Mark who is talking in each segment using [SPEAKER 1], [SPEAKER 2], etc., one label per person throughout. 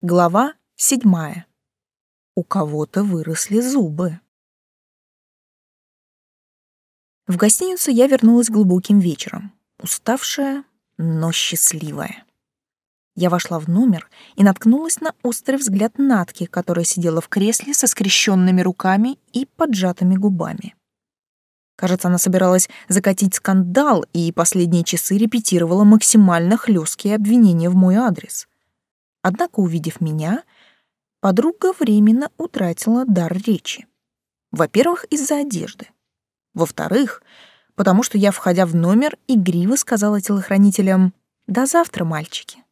[SPEAKER 1] Глава седьмая. У кого-то выросли зубы. В гостиницу я вернулась глубоким вечером, уставшая, но счастливая. Я вошла в номер и наткнулась на острый взгляд Натки, которая сидела в кресле со скрещенными руками и поджатыми губами. Кажется, она собиралась закатить скандал и последние часы репетировала максимально хлесткие обвинения в мой адрес — Однако, увидев меня, подруга временно утратила дар речи. Во-первых, из-за одежды. Во-вторых, потому что я, входя в номер, игриво сказала телохранителям «До завтра, мальчики».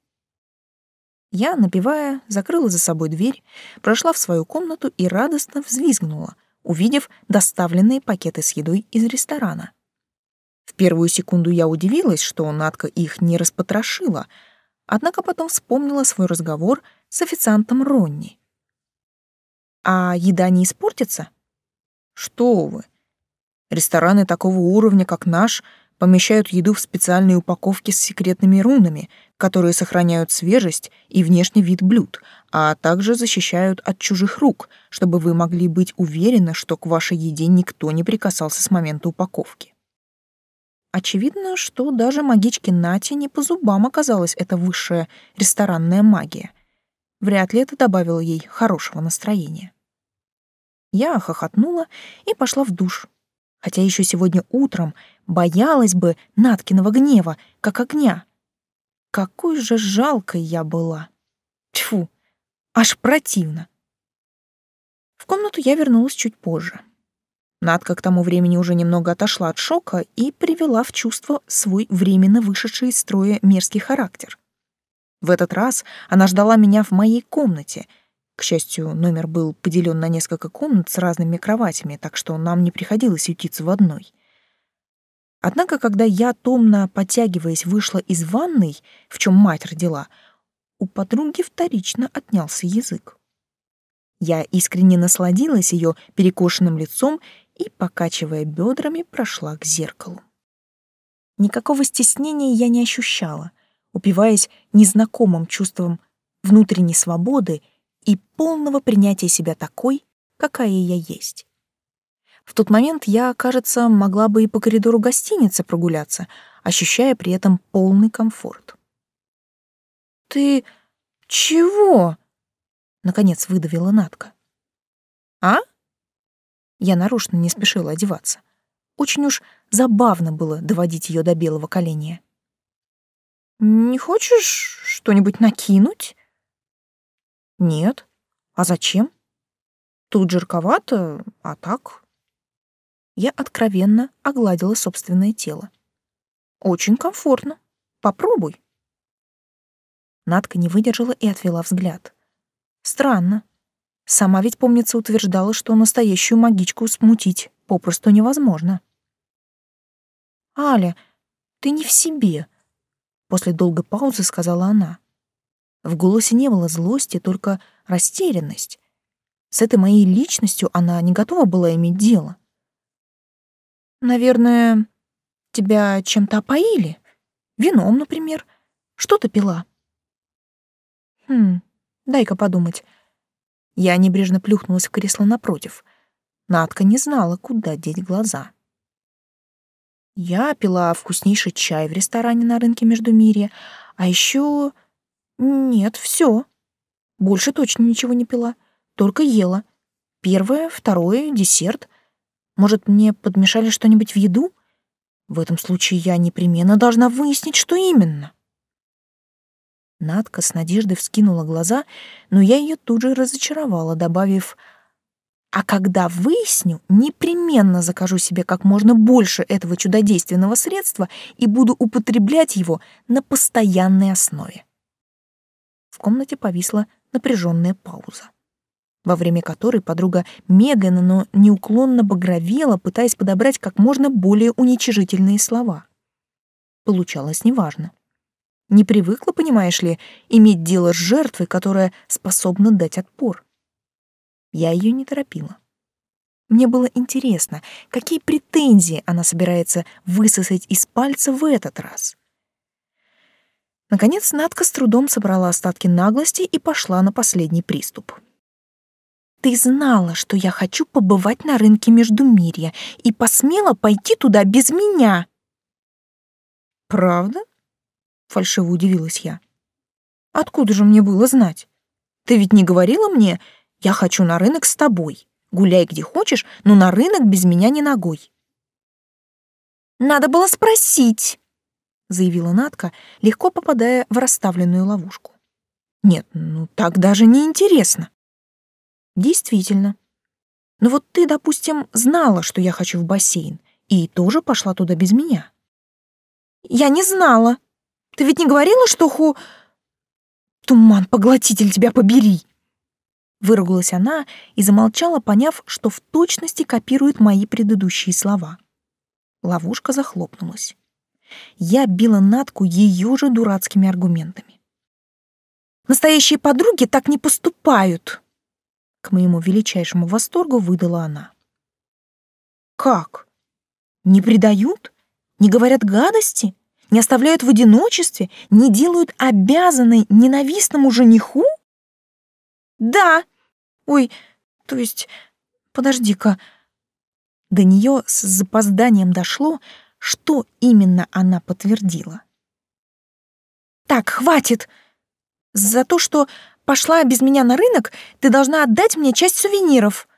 [SPEAKER 1] Я, напевая, закрыла за собой дверь, прошла в свою комнату и радостно взвизгнула, увидев доставленные пакеты с едой из ресторана. В первую секунду я удивилась, что Надка их не распотрошила — однако потом вспомнила свой разговор с официантом Ронни. «А еда не испортится?» «Что вы! Рестораны такого уровня, как наш, помещают еду в специальные упаковки с секретными рунами, которые сохраняют свежесть и внешний вид блюд, а также защищают от чужих рук, чтобы вы могли быть уверены, что к вашей еде никто не прикасался с момента упаковки. Очевидно, что даже магичке Нати не по зубам оказалась эта высшая ресторанная магия. Вряд ли это добавило ей хорошего настроения. Я хохотнула и пошла в душ, хотя еще сегодня утром боялась бы Наткиного гнева, как огня. Какой же жалкой я была. Тьфу, аж противно. В комнату я вернулась чуть позже. Надка к тому времени уже немного отошла от шока и привела в чувство свой временно вышедший из строя мерзкий характер. В этот раз она ждала меня в моей комнате. К счастью, номер был поделен на несколько комнат с разными кроватями, так что нам не приходилось ютиться в одной. Однако, когда я, томно подтягиваясь, вышла из ванной, в чем мать родила, у подруги вторично отнялся язык. Я искренне насладилась ее перекошенным лицом и, покачивая бедрами, прошла к зеркалу. Никакого стеснения я не ощущала, упиваясь незнакомым чувством внутренней свободы и полного принятия себя такой, какая я есть. В тот момент я, кажется, могла бы и по коридору гостиницы прогуляться, ощущая при этом полный комфорт. «Ты чего?» — наконец выдавила Натка. «А?» Я нарочно не спешила одеваться. Очень уж забавно было доводить ее до белого коленя. «Не хочешь что-нибудь накинуть?» «Нет. А зачем? Тут жарковато, а так...» Я откровенно огладила собственное тело. «Очень комфортно. Попробуй». Надка не выдержала и отвела взгляд. «Странно. Сама ведь, помнится, утверждала, что настоящую магичку смутить попросту невозможно. «Аля, ты не в себе», — после долгой паузы сказала она. В голосе не было злости, только растерянность. С этой моей личностью она не готова была иметь дело. «Наверное, тебя чем-то опоили? Вином, например? Что ты пила?» «Хм, дай-ка подумать. Я небрежно плюхнулась в кресло напротив. Надка не знала, куда деть глаза. Я пила вкуснейший чай в ресторане на рынке Междумирья, а еще... Нет, все. Больше точно ничего не пила, только ела. Первое, второе, десерт. Может, мне подмешали что-нибудь в еду? В этом случае я непременно должна выяснить, что именно. Надка с надеждой вскинула глаза, но я ее тут же разочаровала, добавив «А когда выясню, непременно закажу себе как можно больше этого чудодейственного средства и буду употреблять его на постоянной основе». В комнате повисла напряженная пауза, во время которой подруга медленно, но неуклонно багровела, пытаясь подобрать как можно более уничижительные слова. Получалось неважно. Не привыкла, понимаешь ли, иметь дело с жертвой, которая способна дать отпор. Я ее не торопила. Мне было интересно, какие претензии она собирается высосать из пальца в этот раз. Наконец Надка с трудом собрала остатки наглости и пошла на последний приступ. «Ты знала, что я хочу побывать на рынке Междумирья и посмела пойти туда без меня!»
[SPEAKER 2] «Правда?» — фальшиво удивилась я. «Откуда же мне было знать? Ты ведь не говорила мне, я хочу на рынок с тобой. Гуляй где хочешь, но на рынок без меня не ногой».
[SPEAKER 1] «Надо было спросить!» заявила Натка, легко попадая в расставленную ловушку.
[SPEAKER 2] Нет, ну так даже не интересно.
[SPEAKER 1] Действительно. Но вот ты, допустим, знала, что я хочу в бассейн, и тоже пошла туда без меня. Я не знала. Ты ведь не говорила, что ху... Туман-поглотитель тебя побери! Выругалась она и замолчала, поняв, что в точности копирует мои предыдущие слова. Ловушка захлопнулась я била Натку ее же дурацкими аргументами. «Настоящие подруги так не поступают!» К моему величайшему восторгу выдала она. «Как? Не предают? Не говорят гадости? Не оставляют в одиночестве? Не делают обязанной ненавистному жениху?» «Да! Ой, то есть, подожди-ка...» До нее с запозданием дошло, что именно она подтвердила. «Так, хватит! За то, что пошла без меня на рынок, ты должна отдать мне часть сувениров.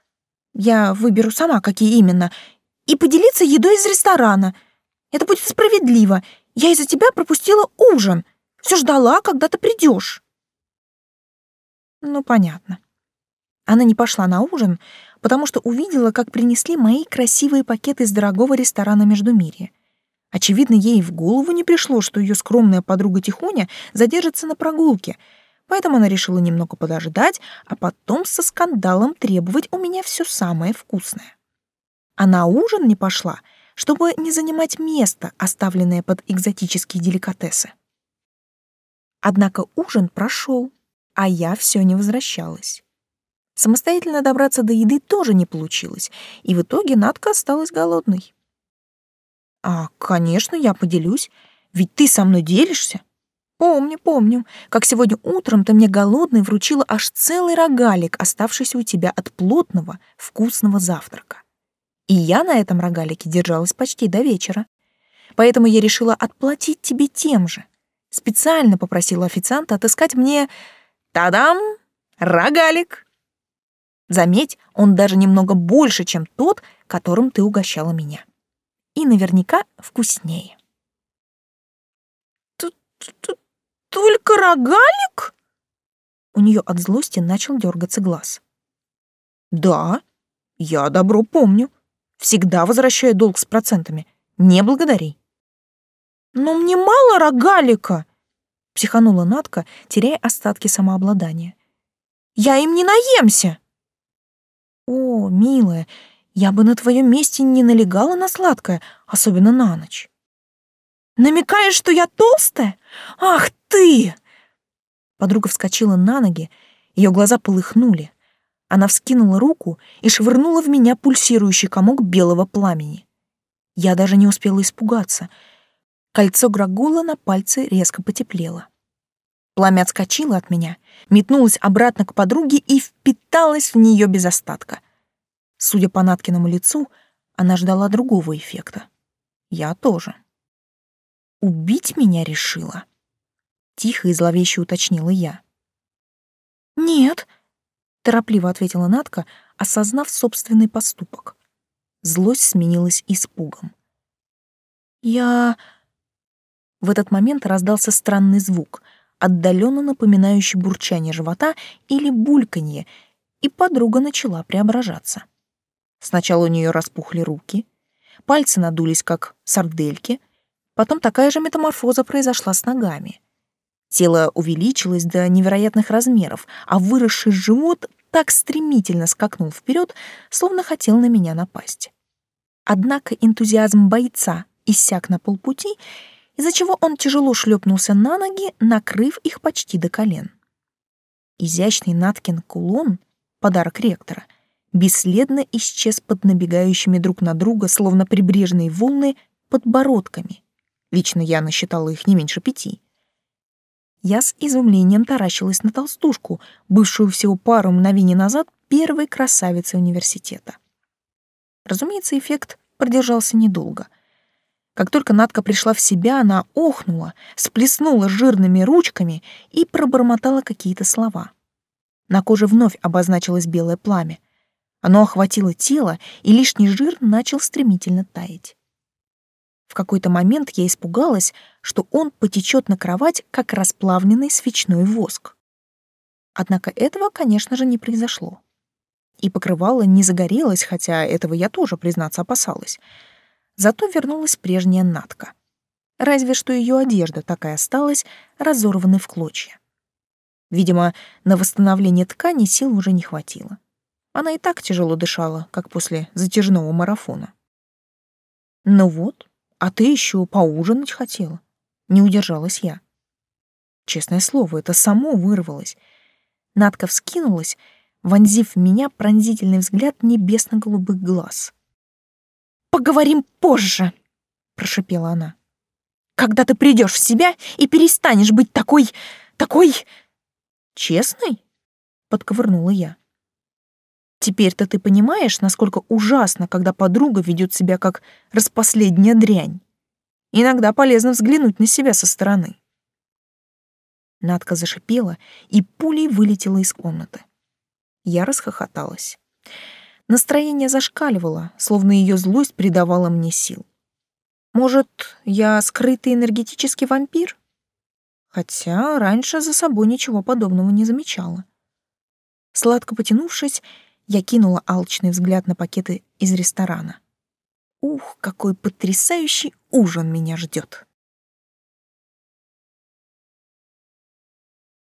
[SPEAKER 1] Я выберу сама, какие именно, и поделиться едой из ресторана. Это будет справедливо. Я из-за тебя пропустила ужин. Все ждала, когда ты придешь. Ну, понятно. Она не пошла на ужин, потому что увидела, как принесли мои красивые пакеты из дорогого ресторана Междумирья. Очевидно, ей в голову не пришло, что ее скромная подруга Тихоня задержится на прогулке, поэтому она решила немного подождать, а потом со скандалом требовать у меня все самое вкусное. А на ужин не пошла, чтобы не занимать место, оставленное под экзотические деликатесы. Однако ужин прошел, а я все не возвращалась. Самостоятельно добраться до еды тоже не получилось, и в итоге Надка осталась голодной. А, конечно, я поделюсь, ведь ты со мной делишься. Помню, помню, как сегодня утром ты мне голодный вручила аж целый рогалик, оставшийся у тебя от плотного, вкусного завтрака. И я на этом рогалике держалась почти до вечера. Поэтому я решила отплатить тебе тем же. Специально попросила официанта отыскать мне... Тадам! Рогалик! Заметь, он даже немного больше, чем тот, которым ты угощала меня и наверняка вкуснее. Только рогалик? У нее от злости начал дергаться глаз. Да, я добро помню. Всегда возвращаю долг с процентами. Не благодари. Но мне мало рогалика, психанула Натка, теряя остатки самообладания. Я им не наемся. О, милая, я бы на твоем месте не налегала на сладкое, особенно на ночь. Намекаешь, что я толстая? Ах ты! Подруга вскочила на ноги, ее глаза полыхнули. Она вскинула руку и швырнула в меня пульсирующий комок белого пламени. Я даже не успела испугаться. Кольцо Грагула на пальце резко потеплело. Пламя отскочило от меня, метнулось обратно к подруге и впиталось в нее без остатка. Судя по Наткиному лицу, она ждала другого эффекта. Я тоже. Убить меня решила? Тихо и зловеще уточнила я. Нет, торопливо ответила Натка, осознав собственный поступок. Злость сменилась испугом. Я... В этот момент раздался странный звук, отдаленно напоминающий бурчание живота или бульканье, и подруга начала преображаться. Сначала у нее распухли руки, пальцы надулись, как сардельки, потом такая же метаморфоза произошла с ногами. Тело увеличилось до невероятных размеров, а выросший живот так стремительно скакнул вперед, словно хотел на меня напасть. Однако энтузиазм бойца иссяк на полпути, из-за чего он тяжело шлепнулся на ноги, накрыв их почти до колен. Изящный Наткин кулон, подарок ректора — бесследно исчез под набегающими друг на друга, словно прибрежные волны, подбородками. Лично я насчитала их не меньше пяти. Я с изумлением таращилась на толстушку, бывшую всего пару мгновений назад первой красавицей университета. Разумеется, эффект продержался недолго. Как только Надка пришла в себя, она охнула, сплеснула жирными ручками и пробормотала какие-то слова. На коже вновь обозначилось белое пламя. Оно охватило тело, и лишний жир начал стремительно таять. В какой-то момент я испугалась, что он потечет на кровать, как расплавленный свечной воск. Однако этого, конечно же, не произошло. И покрывало не загорелось, хотя этого я тоже, признаться, опасалась. Зато вернулась прежняя Натка. Разве что ее одежда такая осталась, разорванной в клочья. Видимо, на восстановление ткани сил уже не хватило. Она и так тяжело дышала, как после затяжного марафона. Ну вот, а ты еще поужинать хотела. Не удержалась я. Честное слово, это само вырвалось. Надка вскинулась, вонзив в меня пронзительный взгляд небесно-голубых глаз. «Поговорим позже», — прошипела она. «Когда ты придешь в себя и перестанешь быть такой... такой...» «Честной?» — подковырнула я. «Теперь-то ты понимаешь, насколько ужасно, когда подруга ведет себя как распоследняя дрянь. Иногда полезно взглянуть на себя со стороны». Надка зашипела и пулей вылетела из комнаты. Я расхохоталась. Настроение зашкаливало, словно ее злость придавала мне сил. Может, я скрытый энергетический вампир? Хотя раньше за собой ничего подобного не замечала. Сладко потянувшись, я кинула алчный взгляд на пакеты из ресторана. Ух, какой потрясающий ужин меня ждет!